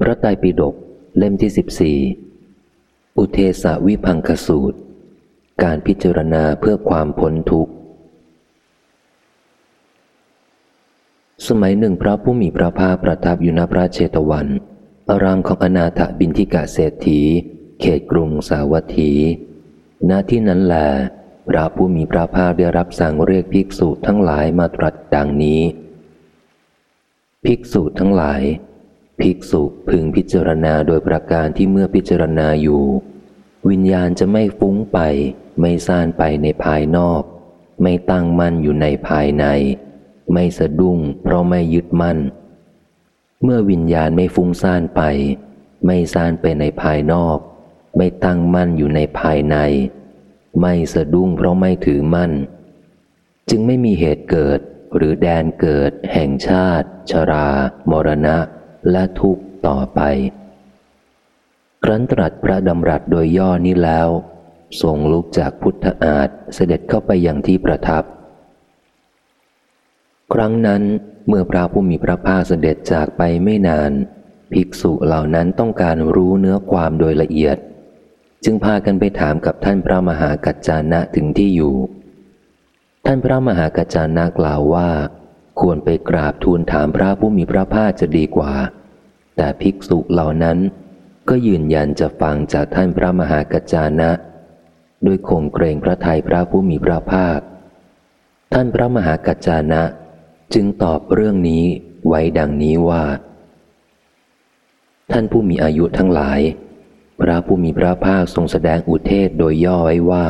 พระไตรปิฎกเล่มที่สิบสี่อุเทสวิพังคสูตร การพิจารณาเพื่อความพ้นทุกข์ สมัยหนึ่งพระผู้มีพระภาคประทับอยู่ณพระเชตวัน อารามของอนาถบินทิกาเศรษฐี เขตกรุงสาวัตถี ณที่นั้นแหลพระผู้มีพระภาคได้รับสั่งเรียกภิกษุทั้งหลายมาตรัสดังนี้ ภิกษุทั้งหลาย ภิกษุพึงพิจารณาโดยประการที่เมื่อพิจารณาอยู่ วิญญาณจะไม่ฟุ้งไป ไม่ซ่านไปในภายนอก ไม่ตั้งมั่นอยู่ในภายใน ไม่สะดุ้งเพราะไม่ยึดมั่น เมื่อวิญญาณไม่ฟุ้งซ่านไป ไม่ซ่านไปในภายนอก ไม่ตั้งมั่นอยู่ในภายใน ไม่สะดุ้งเพราะไม่ถือมั่น จึงไม่มีเหตุเกิดหรือแดนเกิดแห่งชาติ ชรา มรณะ และทุกต่อไป ครั้นตรัสพระดำรัสโดยย่อนี้แล้ว ทรงลุกจากพุทธอาฏเสด็จเข้าไปยังที่ประทับ ครั้งนั้นเมื่อพระผู้มีพระภาคเสด็จจากไปไม่นาน ภิกษุเหล่านั้นต้องการรู้เนื้อความโดยละเอียด จึงพากันไปถามกับท่านพระมหากัจจานะถึงที่อยู่ ท่านพระมหากัจจานะกล่าวว่า ควรไปกราบทูลถามพระผู้มีพระภาคจะดีกว่า แต่ภิกษุเหล่านั้น ก็ยืนยันจะฟังจากท่านพระมหากัจจานะโดยคงเกรงพระทัยพระผู้มีพระภาค ท่านพระมหากัจจานะ จึงตอบเรื่องนี้ไว้ดังนี้ว่า ท่านผู้มีอายุทั้งหลาย พระผู้มีพระภาคทรงแสดงอุเทศโดยย่อไว้ว่า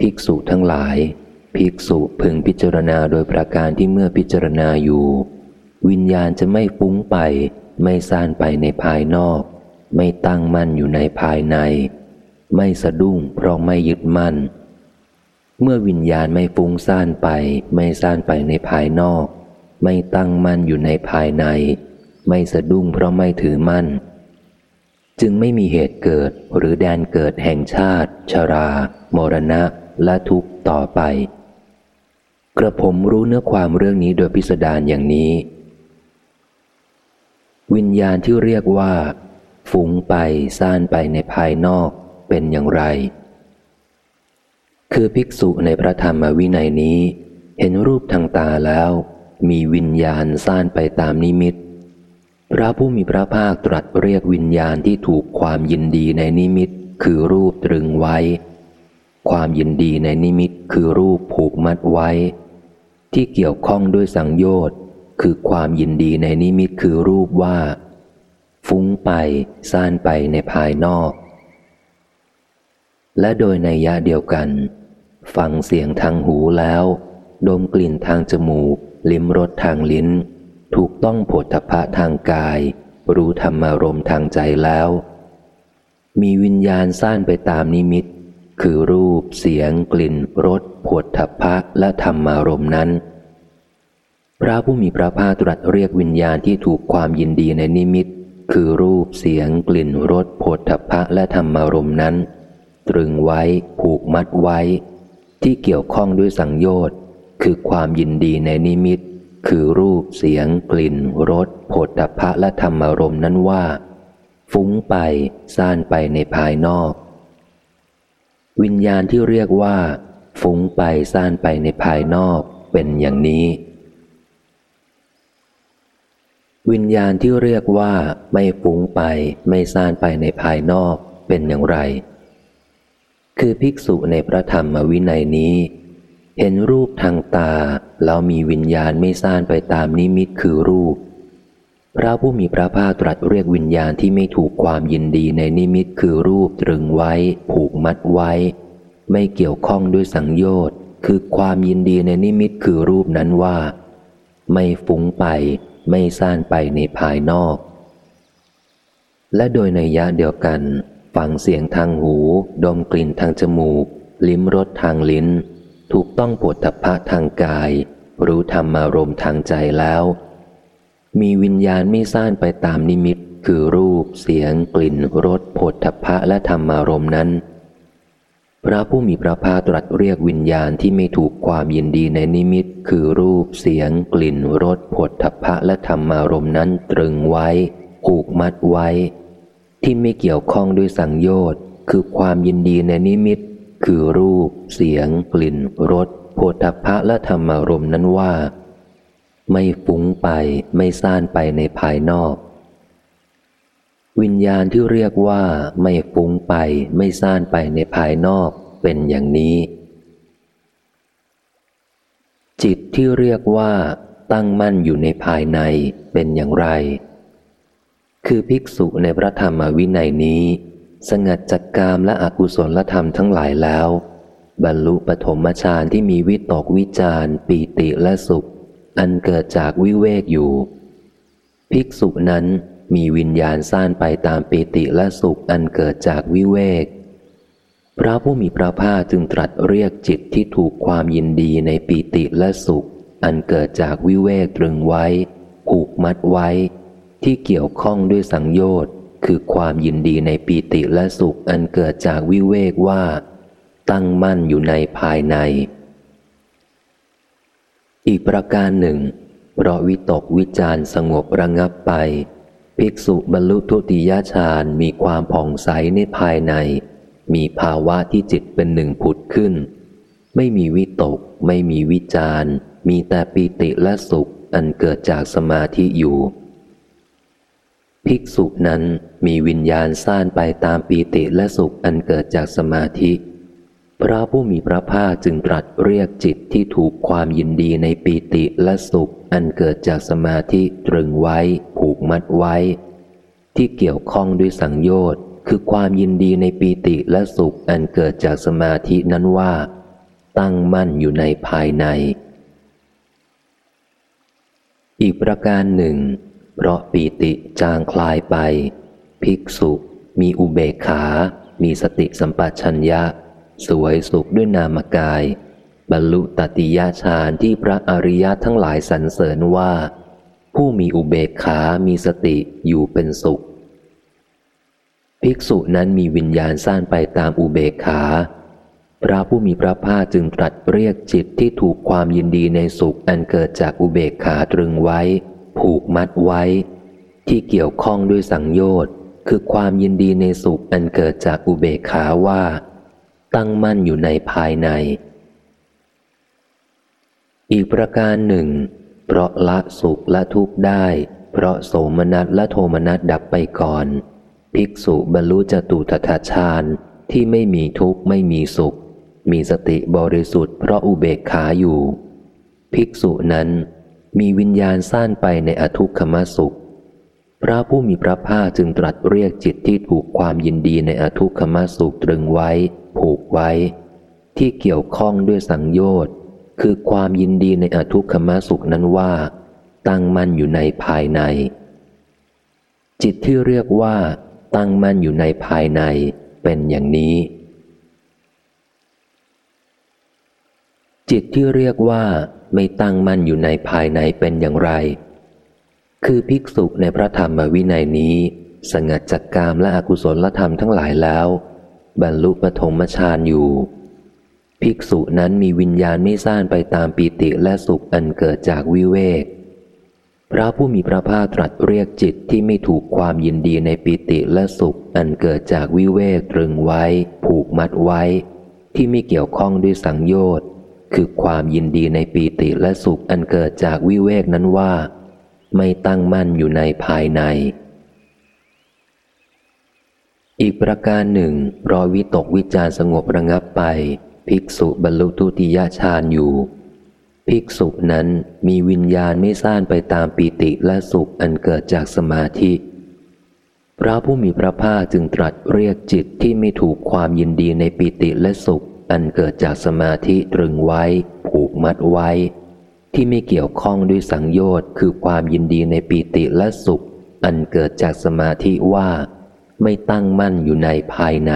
ภิกษุทั้งหลาย ภิกษุพึงพิจารณาโดยประการที่เมื่อพิจารณาอยู่ วิญญาณจะไม่ฟุ้งไป ไม่ซ่านไปในภายนอก ไม่ตั้งมั่นอยู่ในภายใน ไม่สะดุ้งเพราะไม่ยึดมั่น เมื่อวิญญาณไม่ฟุ้งซ่านไป ไม่ซ่านไปในภายนอก ไม่ตั้งมั่นอยู่ในภายใน ไม่สะดุ้งเพราะไม่ถือมั่น จึงไม่มีเหตุเกิดหรือแดนเกิดแห่งชาติ ชรา มรณะ และทุกต่อไป กระผมรู้เนื้อความเรื่องนี้โดยพิสดารอย่างนี้ วิญญาณที่เรียกว่าฟุ้งไปซ่านไปในภายนอกเป็นอย่างไร คือภิกษุในพระธรรมวินัยนี้ เห็นรูปทางตาแล้ว มีวิญญาณซ่านไปตามนิมิต พระผู้มีพระภาคตรัสเรียกวิญญาณที่ถูกความยินดีในนิมิต คือรูปตรึงไว้ ความยินดีในนิมิตคือรูปผูกมัดไว้ ที่เกี่ยวข้องด้วยสังโยชน์ คือความยินดีในนิมิตคือรูปว่า ฟุ้งไปซ่านไปในภายนอก และโดยในยะเดียวกัน ฟังเสียงทางหูแล้ว ดมกลิ่นทางจมูก ลิ้มรสทางลิ้น ถูกต้องผลทพะทางกาย รู้ธรรมารมทางใจแล้ว มีวิญญาณซ่านไปตามนิมิต คือรูปเสียง กลิ่นรสผวดทพะและธรรมารมนั้น พระผู้มีพระภาคตรัสเรียกวิญญาณที่ถูกความยินดีในนิมิต คือรูปเสียงกลิ่นรสผวดทพะและธรรมารมนั้น ตรึงไว้ผูกมัดไว้ ที่เกี่ยวข้องด้วยสังโยชน์ คือความยินดีในนิมิต คือรูปเสียงกลิ่นรสผดทพะและธรรมารมนั้นว่า ฟุ้งไปซ่านไปในภายนอก วิญญาณที่เรียกว่า ฟุ้งไปซ่านไปในภายนอกเป็นอย่างนี้ วิญญาณที่เรียกว่าไม่ฟุ้งไปไม่ซ่านไปในภายนอกเป็นอย่างไร คือภิกษุในพระธรรมวินัยนี้ เห็นรูปทางตา แล้วมีวิญญาณไม่ซ่านไปตามนิมิตคือรูป พระผู้มีพระภาคตรัสเรียกวิญญาณที่ไม่ถูกความยินดีในนิมิตคือรูปตรึงไว้ ผูกมัดไว้ ไม่เกี่ยวข้องด้วยสังโยชน์ คือความยินดีในนิมิตคือรูปนั้นว่า ไม่ฟุ้งไป ไม่ซ่านไปในภายนอก และโดยในยะเดียวกัน ฟังเสียงทางหู ดมกลิ่นทางจมูก ลิ้มรสทางลิ้น ถูกต้องปวดทพะทางกาย รู้ธรรมารมทางใจแล้ว มีวิญญาณไม่ซ่านไปตามนิมิต คือรูป เสียง กลิ่นรสผดทพะและธรรมารมนั้น พระผู้มีพระภาคตรัสเรียกวิญญาณที่ไม่ถูกความยินดีในนิมิต คือรูปเสียง กลิ่นรสผดทพะและธรรมารมนั้นตรึงไว้ผูกมัดไว้ ที่ไม่เกี่ยวข้องด้วยสังโยชน์คือความยินดีในนิมิต คือรูป เสียง กลิ่นรสโพธพะและธรรมารมนั้นว่า ไม่ฟุ้งไปไม่ซ่านไปในภายนอก วิญญาณที่เรียกว่าไม่ฟุ้งไปไม่ซ่านไปในภายนอกเป็นอย่างนี้ จิตที่เรียกว่าตั้งมั่นอยู่ในภายในเป็นอย่างไร คือภิกษุในพระธรรมวินัยนี้ สงัดจักกามและอกุศลธรรมทั้งหลายแล้ว บรรลุปฐมฌานที่มีวิตกวิจารปีติและสุข อันเกิดจากวิเวกอยู่ ภิกษุนั้น มีวิญญาณซ่านไปตามปีติและสุขอันเกิดจากวิเวก พระผู้มีพระภาคจึงตรัสเรียกจิตที่ถูกความยินดีในปีติและสุข อันเกิดจากวิเวกตรึงไว้ ผูกมัดไว้ ที่เกี่ยวข้องด้วยสังโยชน์คือความยินดีในปีติและสุขอันเกิดจากวิเวกว่า ตั้งมั่นอยู่ในภายใน อีกประการหนึ่ง เพราะวิตกวิจารสงบระงับไป ภิกษุบรรลุทุติยฌานมีความผ่องใสในภายใน มีภาวะที่จิตเป็นหนึ่งผุดขึ้น ไม่มีวิตก ไม่มีวิจารมีแต่ปีติและสุขอันเกิดจากสมาธิอยู่ ภิกษุนั้นมีวิญญาณซ่านไปตามปีติและสุขอันเกิดจากสมาธิ พระผู้มีพระภาคจึงตรัสเรียกจิตที่ถูกความยินดีในปีติและสุข อันเกิดจากสมาธิตรึงไว้ ผูกมัดไว้ ที่เกี่ยวข้องด้วยสังโยชน์คือความยินดีในปีติและสุขอันเกิดจากสมาธินั้นว่า ตั้งมั่นอยู่ในภายใน อีกประการหนึ่ง เพราะปีติจางคลายไป ภิกษุ มีอุเบกขา มีสติสัมปชัญญะ สวยสุขด้วยนามกาย บรรลุตติยฌานที่พระอริยะทั้งหลายสรรเสริญว่า ผู้มีอุเบกขามีสติอยู่เป็นสุข ภิกษุนั้นมีวิญญาณสั้นไปตามอุเบกขา พระผู้มีพระภาคจึงตรัสเรียกจิตที่ถูกความยินดีในสุขอันเกิดจากอุเบกขาตรึงไว้ ผูกมัดไว้ ที่เกี่ยวข้องด้วยสังโยชน์คือความยินดีในสุขอันเกิดจากอุเบกขาว่า ตั้งมั่นอยู่ในภายใน อีกประการหนึ่ง เพราะละสุขและทุกข์ได้ เพราะโสมนัสและโทมนัสดับไปก่อน ภิกษุบรรลุจตุตถาฌานที่ไม่มีทุกข์ไม่มีสุข มีสติบริสุทธิ์เพราะอุเบกขาอยู่ ภิกษุนั้นมีวิญญาณสั้นไปในอทุกขมสุข พระผู้มีพระภาคจึงตรัสเรียกจิตที่ถูกความยินดีในอทุกขมสุขตรึงไว้ ผูกไว้ ที่เกี่ยวข้องด้วยสังโยชน์คือความยินดีในอทุกขมสุขนั้นว่า ตั้งมั่นอยู่ในภายใน จิตที่เรียกว่า ตั้งมั่นอยู่ในภายในเป็นอย่างนี้ จิตที่เรียกว่าไม่ตั้งมั่นอยู่ในภายในเป็นอย่างไร คือภิกษุในพระธรรมวินัยนี้ สงัดจากกามและอกุศลธรรมทั้งหลายแล้ว บรรลุปฐมฌานอยู่ ภิกษุนั้นมีวิญญาณไม่ซ่านไปตามปีติและสุขอันเกิดจากวิเวก พระผู้มีพระภาคตรัสเรียกจิตที่ไม่ถูกความยินดีในปีติและสุขอันเกิดจากวิเวกตรึงไว้ ผูกมัดไว้ ที่ไม่เกี่ยวข้องด้วยสังโยชน์คือความยินดีในปีติและสุขอันเกิดจากวิเวกนั้นว่า ไม่ตั้งมั่นอยู่ในภายใน อีกประการหนึ่ง รอวิตกวิจารสงบระงับไป ภิกษุบรรลุทุติยฌานอยู่ ภิกษุนั้นมีวิญญาณไม่ซ่านไปตามปีติและสุขอันเกิดจากสมาธิ พระผู้มีพระภาคจึงตรัสเรียกจิตที่ไม่ถูกความยินดีในปีติและสุขอันเกิดจากสมาธิตรึงไว้ ผูกมัดไว้ ที่ไม่เกี่ยวข้องด้วยสังโยชน์คือความยินดีในปีติและสุข อันเกิดจากสมาธิว่า ไม่ตั้งมั่นอยู่ในภายใน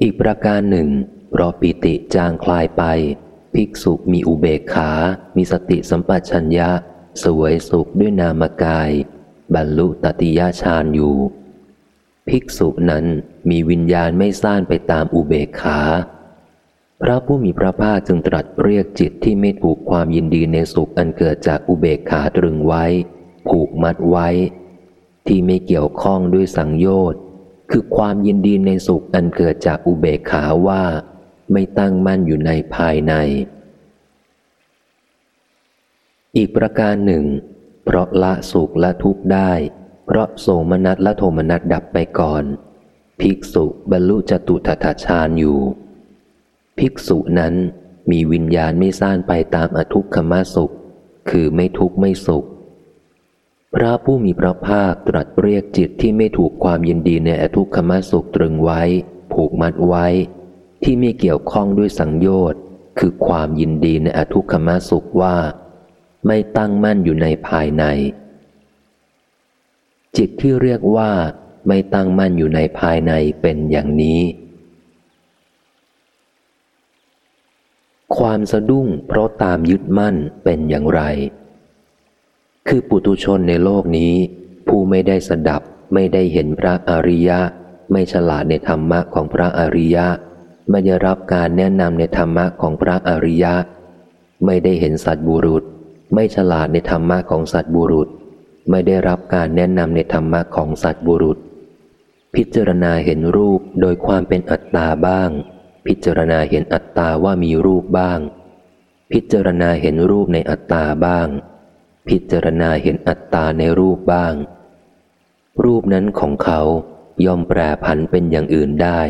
อีกประการหนึ่งเพราะปีติจางคลายไป ภิกษุมีอุเบกขา มีสติสัมปชัญญะ สวยสุขด้วยนามกาย บรรลุตติยฌานอยู่ ภิกษุนั้นมีวิญญาณไม่ซ่านไปตามอุเบกขา พระผู้มีพระภาคจึงตรัสเรียกจิตที่ไม่ถูกความยินดีในสุขอันเกิดจากอุเบกขาตรึงไว้ ผูกมัดไว้ ที่ไม่เกี่ยวข้องด้วยสังโยชน์คือความยินดีในสุขอันเกิดจากอุเบกขาว่า ไม่ตั้งมั่นอยู่ในภายใน อีกประการหนึ่ง เพราะละสุขและทุกข์ได้ เพราะโสมนัสและโทมนัสดับไปก่อน ภิกษุบรรลุจตุถาฌานอยู่ ภิกษุนั้นมีวิญญาณไม่ซ่านไปตามอทุกขมสุข คือไม่ทุกข์ไม่สุข พระผู้มีพระภาคตรัสเรียกจิตที่ไม่ถูกความยินดีในอทุกขมสุขตรึงไว้ ผูกมัดไว้ ที่ไม่เกี่ยวข้องด้วยสังโยชน์คือความยินดีในอทุกขมสุขว่า ไม่ตั้งมั่นอยู่ในภายใน จิตที่เรียกว่าไม่ตั้งมั่นอยู่ในภายในเป็นอย่างนี้ ความสะดุ้งเพราะตามยึดมั่นเป็นอย่างไร คือปุตุชนในโลกนี้ ผู้ไม่ได้สดับไม่ได้เห็นพระอริยะ ไม่ฉลาดในธรรมะของพระอริยะ ไม่ได้รับการแนะนำในธรรมะของพระอริยะ ไม่ได้เห็นสัตบุรุษ ไม่ฉลาดในธรรมะของสัตบุรุษ ไม่ได้รับการแนะนำในธรรมะของสัตบุรุษ พิจารณาเห็นรูปโดยความเป็นอัตตาบ้าง พิจารณาเห็นอัตตาว่ามีรูปบ้าง พิจารณาเห็นรูปในอัตตาบ้าง พิจารณาเห็นอัตตาในรูปบ้าง รูปนั้นของเขาย่อมแปรผันเป็นอย่างอื่นได้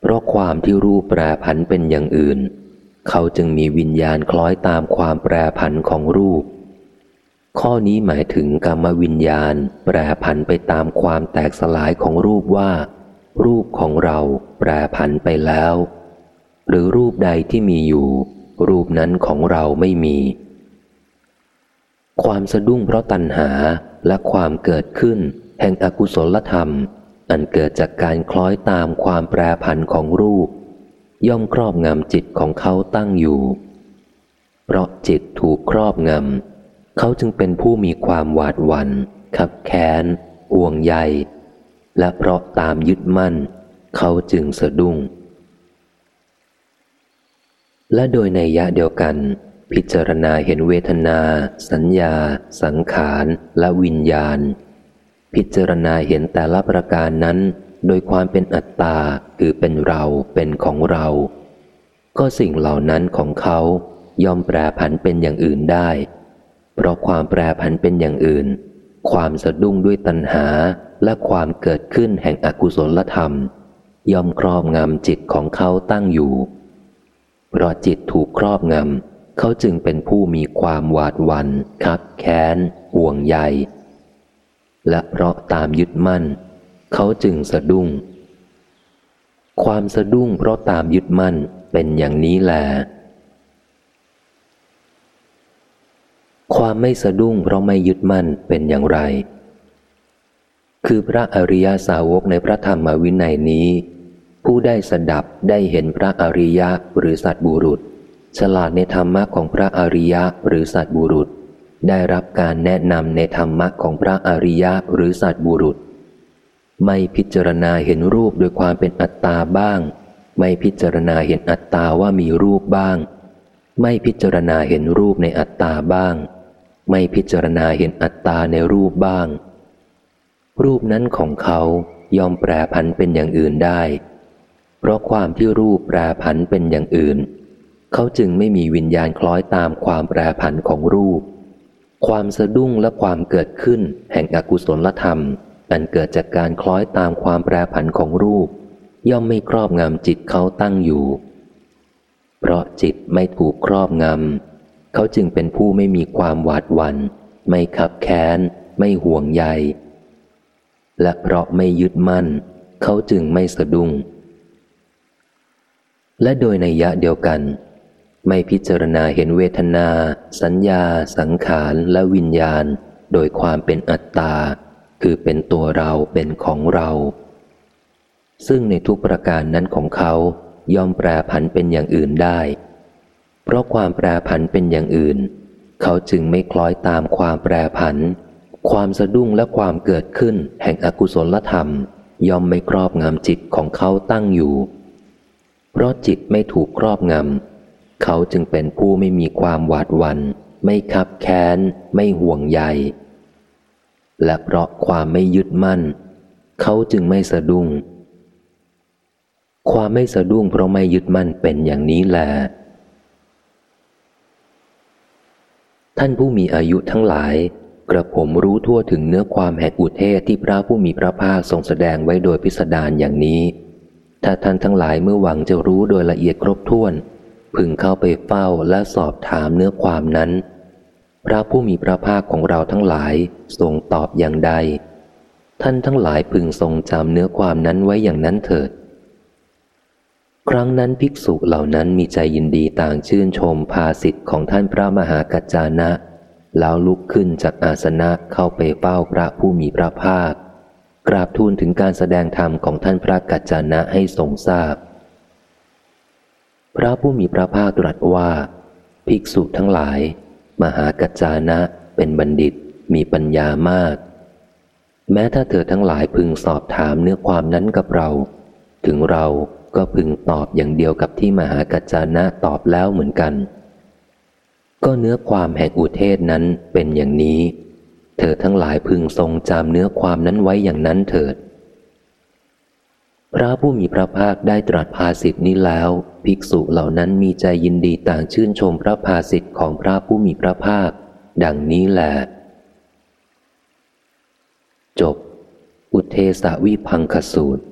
เพราะความที่รูปแปรผันเป็นอย่างอื่น เขาจึงมีวิญญาณคล้อยตามความแปรผันของรูป ข้อนี้หมายถึงกรรมวิญญาณ แปรผันไปตามความแตกสลายของรูปว่า รูปของเราแปรผันไปแล้ว หรือรูปใดที่มีอยู่ รูปนั้นของเราไม่มี ความสะดุ้งเพราะตัณหาและความเกิดขึ้น แห่งอกุศลธรรม อันเกิดจากการคล้อยตามความแปรผันของรูป ย่อมครอบงำจิตของเขาตั้งอยู่ เพราะจิตถูกครอบงำเขาจึงเป็นผู้มีความหวาดหวัน่นขับแค้นห่วงใย และเพราะตามยึดมั่น เขาจึงสะดุ้ง และโดยในยะเดียวกัน พิจารณาเห็นเวทนา สัญญา สังขาร และวิญญาณ พิจารณาเห็นแต่ละประการนั้น โดยความเป็นอัตตาคือเป็นเราเป็นของเรา ก็สิ่งเหล่านั้นของเขายอมแปรผันเป็นอย่างอื่นได้ เพราะความแปรผันเป็นอย่างอื่น ความสะดุ้งด้วยตัณหาและความเกิดขึ้นแห่งอกุศลธรรม ย่อมครอบงำจิตของเขาตั้งอยู่ เพราะจิตถูกครอบงำเขาจึงเป็นผู้มีความหวาดหวัน่นคับแค้นห่วงใยและเพราะตามยึดมั่น เขาจึงสะดุ้ง ความสะดุ้งเพราะตามยึดมั่นเป็นอย่างนี้แหละ ความไม่สะดุ้งเพราะไม่ยึดมั่นเป็นอย่างไร คือพระอริยสาวกในพระธรรมวินัยนี้ ผู้ได้สดับได้เห็นพระอริยะหรือสัตบุรุษ ฉลาดในธรรมะของพระอริยะหรือสัตบุรุษ ได้รับการแนะนำในธรรมะของพระอริยะหรือสัตบุรุษ ไม่พิจารณาเห็นรูปโดยความเป็นอัตตาบ้าง ไม่พิจารณาเห็นอัตตาว่ามีรูปบ้าง ไม่พิจารณาเห็นรูปในอัตตาบ้าง ไม่พิจารณาเห็นอัตตาในรูปบ้าง รูปนั้นของเขายอมแปรผันเป็นอย่างอื่นได้ เพราะความที่รูปแปรผันเป็นอย่างอื่น เขาจึงไม่มีวิญญาณคล้อยตามความแปรผันของรูป ความสะดุ้งและความเกิดขึ้นแห่งอกุศลธรรม อันเกิดจากการคล้อยตามความแปรผันของรูป ย่อมไม่ครอบงำจิตเขาตั้งอยู่ เพราะจิตไม่ถูกครอบงำ เขาจึงเป็นผู้ไม่มีความหวาดหวัน่นไม่ขับแค้น ไม่ห่วงใย และเพราะไม่ยึดมั่น เขาจึงไม่สะดุ้ง และโดยในยะเดียวกัน ไม่พิจารณาเห็นเวทนา สัญญา สังขารและวิญญาณ โดยความเป็นอัตตา คือเป็นตัวเราเป็นของเรา ซึ่งในทุกประการนั้นของเขายอมแปรผันเป็นอย่างอื่นได้ เพราะความแปรผันเป็นอย่างอื่น เขาจึงไม่คล้อยตามความแปรผัน ความสะดุ้งและความเกิดขึ้นแห่งอกุศลธรรม ย่อมไม่ครอบงำจิตของเขาตั้งอยู่ เพราะจิตไม่ถูกครอบงำ เขาจึงเป็นผู้ไม่มีความหวาดวัน ไม่คับแค้น ไม่ห่วงใย และเพราะความไม่ยึดมั่น เขาจึงไม่สะดุ้งความไม่สะดุ้งเพราะไม่ยึดมั่นเป็นอย่างนี้แหละ ท่านผู้มีอายุทั้งหลาย กระผมรู้ทั่วถึงเนื้อความแห่งอุเทศที่พระผู้มีพระภาคทรงแสดงไว้โดยพิสดารอย่างนี้ ถ้าท่านทั้งหลายเมื่อหวังจะรู้โดยละเอียดครบถ้วน พึงเข้าไปเฝ้าและสอบถามเนื้อความนั้น พระผู้มีพระภาคของเราทั้งหลายทรงตอบอย่างใด ท่านทั้งหลายพึงทรงจำเนื้อความนั้นไว้อย่างนั้นเถิด ครั้งนั้นภิกษุเหล่านั้นมีใจยินดีต่างชื่นชมภาสิทธิ์ของท่านพระมหากัจจานะ แล้วลุกขึ้นจากอาสนะเข้าไปเฝ้าพระผู้มีพระภาค กราบทูลถึงการแสดงธรรมของท่านพระกัจจานะให้ทรงทราบ พระผู้มีพระภาคตรัสว่า ภิกษุทั้งหลาย มหากัจจานะเป็นบัณฑิตมีปัญญามาก แม้ถ้าเธอทั้งหลายพึงสอบถามเนื้อความนั้นกับเรา ถึงเรา ก็พึงตอบอย่างเดียวกับที่มหากัจจานะตอบแล้วเหมือนกัน ก็เนื้อความแห่งอุเทศนั้นเป็นอย่างนี้ เธอทั้งหลายพึงทรงจำเนื้อความนั้นไว้อย่างนั้นเถิด พระผู้มีพระภาคได้ตรัสภาสิทธินี้แล้ว ภิกษุเหล่านั้นมีใจยินดีต่างชื่นชมพระภาสิทธิ์ของพระผู้มีพระภาค ดังนี้แหละจบ อุเทสวิพังคสูตร